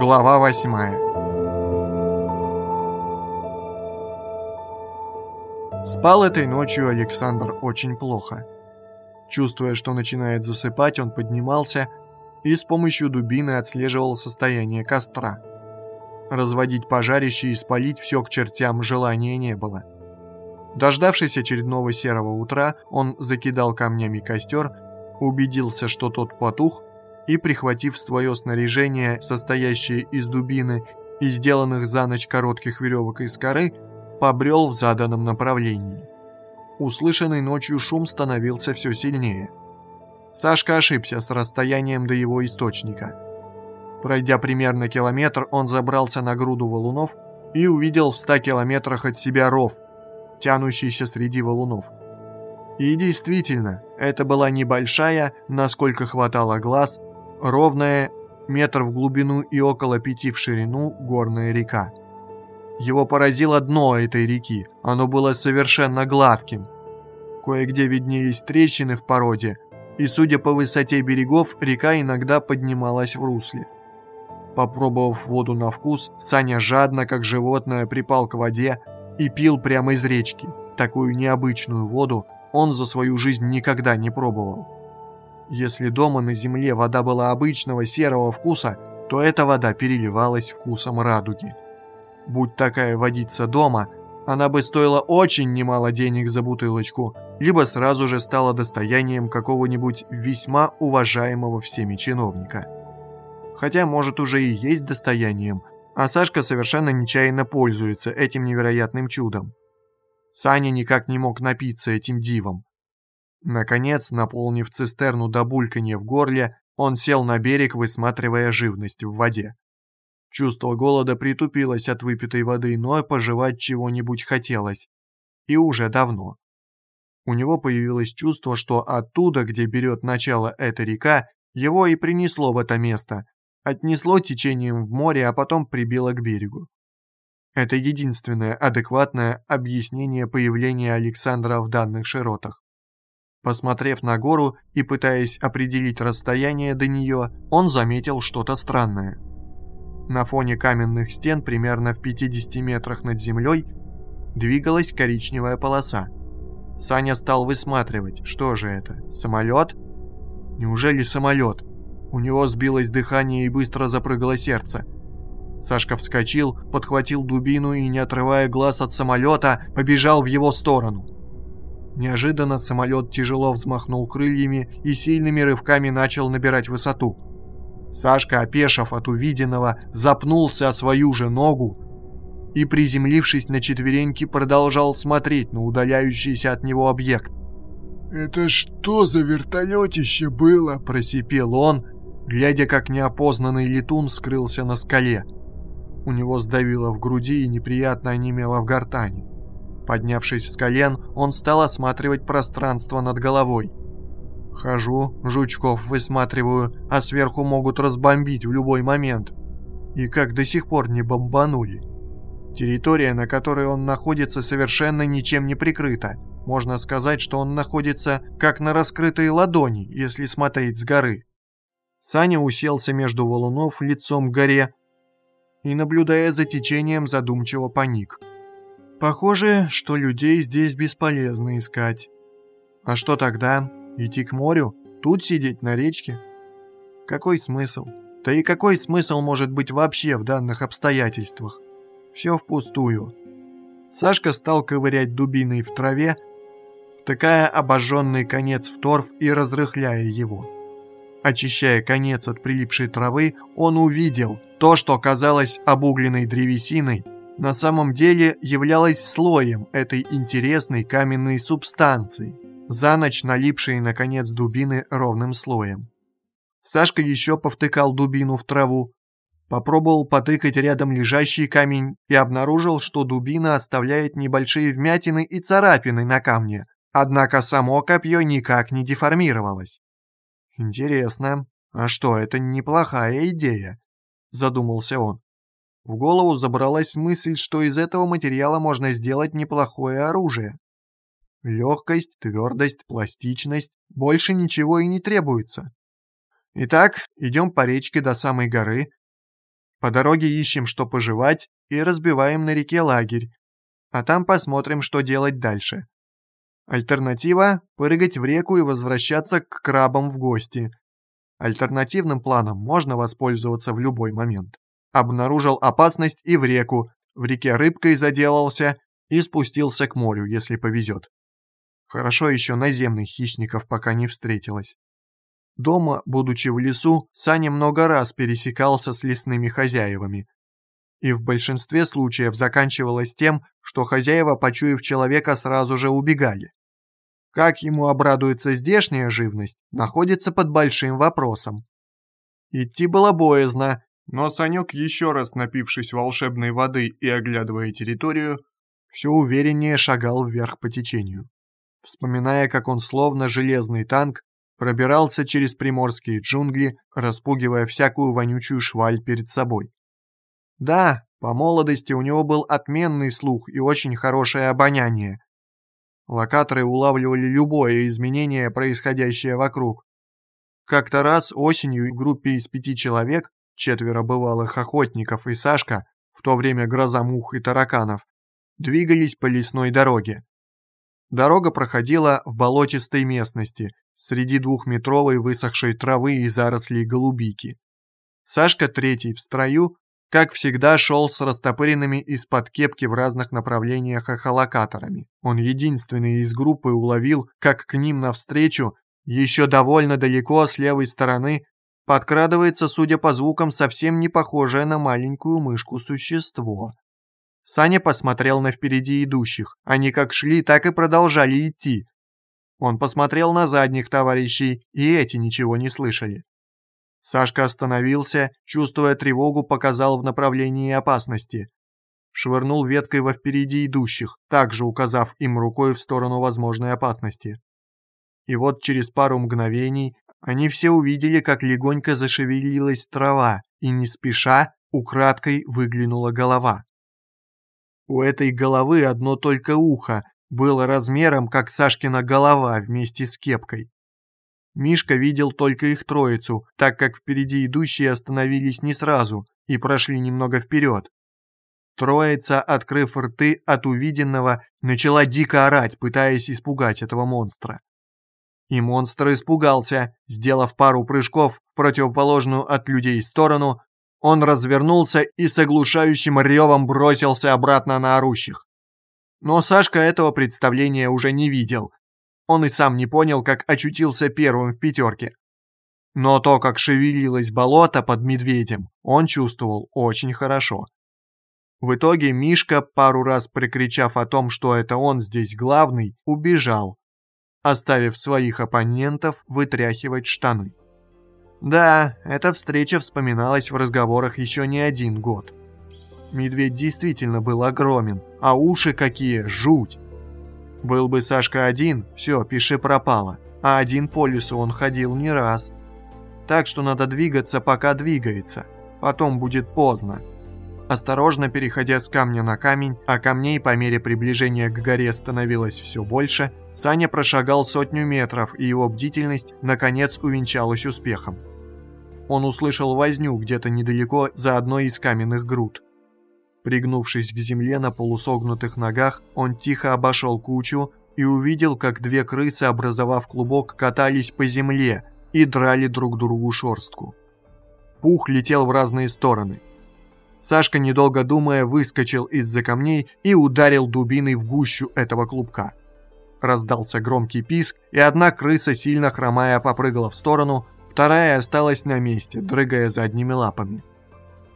Глава восьмая Спал этой ночью Александр очень плохо. Чувствуя, что начинает засыпать, он поднимался и с помощью дубины отслеживал состояние костра. Разводить пожарище и спалить все к чертям желания не было. Дождавшись очередного серого утра, он закидал камнями костер, убедился, что тот потух, и, прихватив свое снаряжение, состоящее из дубины и сделанных за ночь коротких веревок из коры, побрел в заданном направлении. Услышанный ночью шум становился все сильнее. Сашка ошибся с расстоянием до его источника. Пройдя примерно километр, он забрался на груду валунов и увидел в ста километрах от себя ров, тянущийся среди валунов. И действительно, это была небольшая, насколько хватало глаз, ровная, метр в глубину и около пяти в ширину горная река. Его поразило дно этой реки, оно было совершенно гладким. Кое-где виднелись трещины в породе, и судя по высоте берегов, река иногда поднималась в русле. Попробовав воду на вкус, Саня жадно, как животное, припал к воде и пил прямо из речки. Такую необычную воду он за свою жизнь никогда не пробовал. Если дома на земле вода была обычного серого вкуса, то эта вода переливалась вкусом радуги. Будь такая водица дома, она бы стоила очень немало денег за бутылочку, либо сразу же стала достоянием какого-нибудь весьма уважаемого всеми чиновника. Хотя, может, уже и есть достоянием, а Сашка совершенно нечаянно пользуется этим невероятным чудом. Саня никак не мог напиться этим дивом. Наконец, наполнив цистерну до бульканья в горле, он сел на берег, высматривая живность в воде. Чувство голода притупилось от выпитой воды, но пожевать чего-нибудь хотелось. И уже давно. У него появилось чувство, что оттуда, где берет начало эта река, его и принесло в это место. Отнесло течением в море, а потом прибило к берегу. Это единственное адекватное объяснение появления Александра в данных широтах. Посмотрев на гору и пытаясь определить расстояние до нее, он заметил что-то странное. На фоне каменных стен, примерно в 50 метрах над землей, двигалась коричневая полоса. Саня стал высматривать, что же это, самолет? Неужели самолет? У него сбилось дыхание и быстро запрыгало сердце. Сашка вскочил, подхватил дубину и, не отрывая глаз от самолета, побежал в его сторону. Неожиданно самолет тяжело взмахнул крыльями и сильными рывками начал набирать высоту. Сашка, опешив от увиденного, запнулся о свою же ногу и, приземлившись на четвереньки, продолжал смотреть на удаляющийся от него объект. «Это что за вертолетище было?» – просипел он, глядя, как неопознанный летун скрылся на скале. У него сдавило в груди и неприятно онемело в гортани. Поднявшись с колен, он стал осматривать пространство над головой. Хожу, жучков высматриваю, а сверху могут разбомбить в любой момент. И как до сих пор не бомбанули. Территория, на которой он находится, совершенно ничем не прикрыта. Можно сказать, что он находится как на раскрытой ладони, если смотреть с горы. Саня уселся между валунов лицом к горе и, наблюдая за течением, задумчиво паник. Похоже, что людей здесь бесполезно искать. А что тогда? Идти к морю? Тут сидеть на речке? Какой смысл? Да и какой смысл может быть вообще в данных обстоятельствах? Все впустую. Сашка стал ковырять дубиной в траве, втыкая обожженный конец в торф и разрыхляя его. Очищая конец от прилипшей травы, он увидел то, что казалось обугленной древесиной, на самом деле являлось слоем этой интересной каменной субстанции – за ночь налипшие на конец дубины ровным слоем. Сашка еще повтыкал дубину в траву, попробовал потыкать рядом лежащий камень и обнаружил, что дубина оставляет небольшие вмятины и царапины на камне, однако само копье никак не деформировалось. «Интересно, а что, это неплохая идея?» – задумался он. В голову забралась мысль, что из этого материала можно сделать неплохое оружие. Легкость, твердость, пластичность. Больше ничего и не требуется. Итак, идем по речке до самой горы. По дороге ищем, что пожевать, и разбиваем на реке лагерь. А там посмотрим, что делать дальше. Альтернатива – прыгать в реку и возвращаться к крабам в гости. Альтернативным планом можно воспользоваться в любой момент. Обнаружил опасность и в реку, в реке рыбкой заделался и спустился к морю, если повезет. Хорошо еще наземных хищников пока не встретилось. Дома, будучи в лесу, Саня много раз пересекался с лесными хозяевами. И в большинстве случаев заканчивалось тем, что хозяева, почуяв человека, сразу же убегали. Как ему обрадуется здешняя живность, находится под большим вопросом. Идти было боязно, но Санек, еще раз напившись волшебной воды и оглядывая территорию, все увереннее шагал вверх по течению. Вспоминая, как он словно железный танк пробирался через приморские джунгли, распугивая всякую вонючую шваль перед собой. Да, по молодости у него был отменный слух и очень хорошее обоняние. Локаторы улавливали любое изменение, происходящее вокруг. Как-то раз осенью группе из пяти человек четверо бывалых охотников и Сашка, в то время гроза мух и тараканов, двигались по лесной дороге. Дорога проходила в болотистой местности, среди двухметровой высохшей травы и зарослей голубики. Сашка третий в строю, как всегда, шел с растопыренными из-под кепки в разных направлениях эхолокаторами. Он единственный из группы уловил, как к ним навстречу, еще довольно далеко с левой стороны, Подкрадывается, судя по звукам, совсем не похожее на маленькую мышку существо. Саня посмотрел на впереди идущих. Они как шли, так и продолжали идти. Он посмотрел на задних товарищей, и эти ничего не слышали. Сашка остановился, чувствуя тревогу, показал в направлении опасности. Швырнул веткой во впереди идущих, также указав им рукой в сторону возможной опасности. И вот через пару мгновений они все увидели, как легонько зашевелилась трава, и не спеша украдкой выглянула голова. У этой головы одно только ухо было размером, как Сашкина голова вместе с кепкой. Мишка видел только их троицу, так как впереди идущие остановились не сразу и прошли немного вперед. Троица, открыв рты от увиденного, начала дико орать, пытаясь испугать этого монстра. И монстр испугался, сделав пару прыжков в противоположную от людей сторону, он развернулся и с оглушающим ревом бросился обратно на орущих. Но Сашка этого представления уже не видел. Он и сам не понял, как очутился первым в пятерке. Но то, как шевелилось болото под медведем, он чувствовал очень хорошо. В итоге Мишка, пару раз прикричав о том, что это он здесь главный, убежал, оставив своих оппонентов вытряхивать штаны. Да, эта встреча вспоминалась в разговорах еще не один год. Медведь действительно был огромен, а уши какие, жуть. Был бы Сашка один, все, пиши пропало, а один по лесу он ходил не раз. Так что надо двигаться, пока двигается, потом будет поздно. Осторожно переходя с камня на камень, а камней по мере приближения к горе становилось все больше, Саня прошагал сотню метров, и его бдительность, наконец, увенчалась успехом. Он услышал возню где-то недалеко за одной из каменных груд. Пригнувшись к земле на полусогнутых ногах, он тихо обошел кучу и увидел, как две крысы, образовав клубок, катались по земле и драли друг другу шорстку. Пух летел в разные стороны – Сашка, недолго думая, выскочил из-за камней и ударил дубиной в гущу этого клубка. Раздался громкий писк, и одна крыса, сильно хромая, попрыгала в сторону, вторая осталась на месте, дрыгая задними лапами.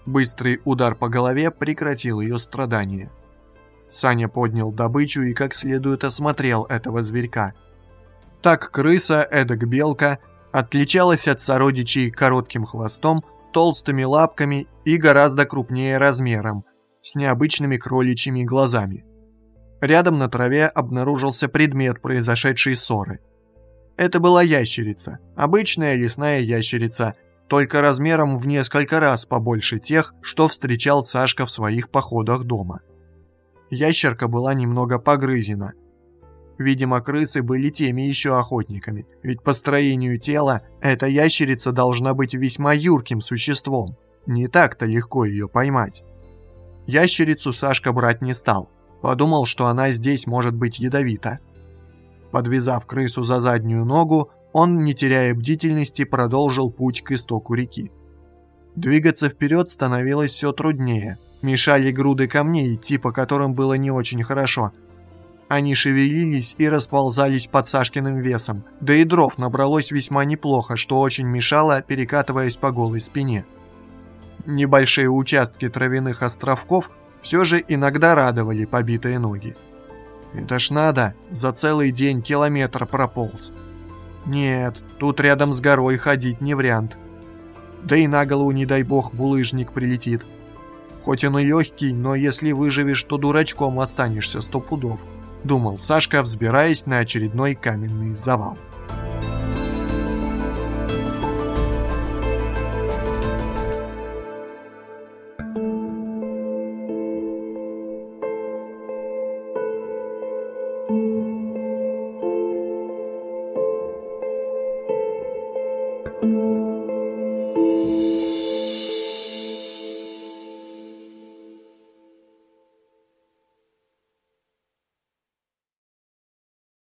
Быстрый удар по голове прекратил ее страдания. Саня поднял добычу и как следует осмотрел этого зверька. Так крыса, эдак белка, отличалась от сородичей коротким хвостом, толстыми лапками и гораздо крупнее размером, с необычными кроличьими глазами. Рядом на траве обнаружился предмет произошедшей ссоры. Это была ящерица, обычная лесная ящерица, только размером в несколько раз побольше тех, что встречал Сашка в своих походах дома. Ящерка была немного погрызена, Видимо, крысы были теми еще охотниками, ведь по строению тела эта ящерица должна быть весьма юрким существом. Не так-то легко ее поймать. Ящерицу Сашка брать не стал. Подумал, что она здесь может быть ядовита. Подвязав крысу за заднюю ногу, он, не теряя бдительности, продолжил путь к истоку реки. Двигаться вперед становилось все труднее. Мешали груды камней, идти по которым было не очень хорошо. Они шевелились и расползались под Сашкиным весом, да и дров набралось весьма неплохо, что очень мешало, перекатываясь по голой спине. Небольшие участки травяных островков все же иногда радовали побитые ноги. Это ж надо, за целый день километр прополз. Нет, тут рядом с горой ходить не вариант. Да и на голову, не дай бог, булыжник прилетит. Хоть он и легкий, но если выживешь, то дурачком останешься сто пудов. Думал Сашка, взбираясь на очередной каменный завал.